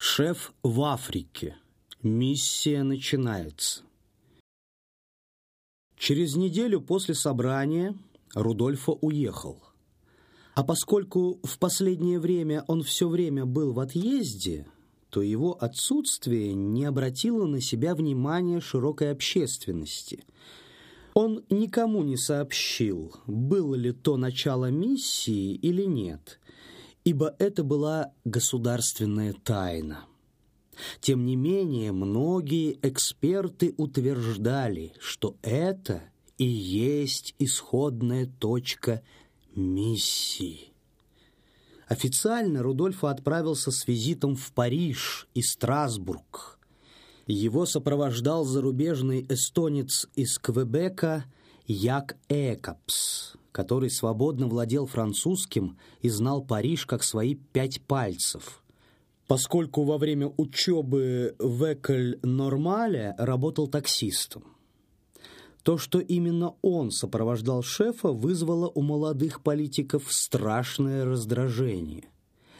Шеф в Африке. Миссия начинается. Через неделю после собрания Рудольфо уехал. А поскольку в последнее время он все время был в отъезде, то его отсутствие не обратило на себя внимания широкой общественности. Он никому не сообщил, было ли то начало миссии или нет, ибо это была государственная тайна. Тем не менее, многие эксперты утверждали, что это и есть исходная точка миссии. Официально Рудольфо отправился с визитом в Париж и Страсбург. Его сопровождал зарубежный эстонец из Квебека Як Экапс, который свободно владел французским и знал Париж как свои пять пальцев, поскольку во время учебы в Эколь-Нормале работал таксистом. То, что именно он сопровождал шефа, вызвало у молодых политиков страшное раздражение.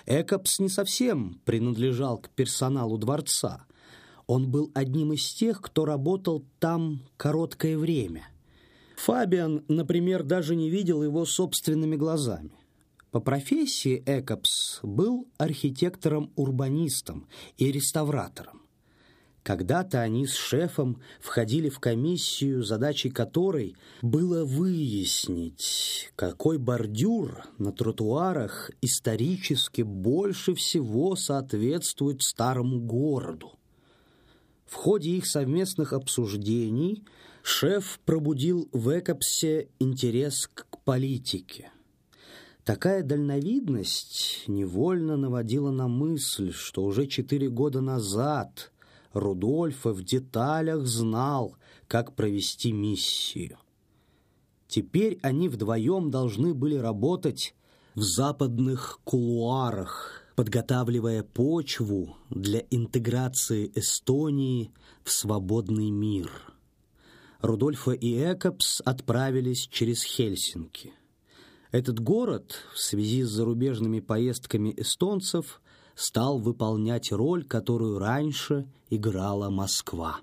Экопс не совсем принадлежал к персоналу дворца. Он был одним из тех, кто работал там короткое время. Фабиан, например, даже не видел его собственными глазами. По профессии Экопс был архитектором-урбанистом и реставратором. Когда-то они с шефом входили в комиссию, задачей которой было выяснить, какой бордюр на тротуарах исторически больше всего соответствует старому городу. В ходе их совместных обсуждений шеф пробудил в Экопсе интерес к политике. Такая дальновидность невольно наводила на мысль, что уже четыре года назад – Рудольфа в деталях знал, как провести миссию. Теперь они вдвоем должны были работать в западных кулуарах, подготавливая почву для интеграции Эстонии в свободный мир. Рудольфа и Экопс отправились через Хельсинки. Этот город в связи с зарубежными поездками эстонцев стал выполнять роль, которую раньше играла Москва.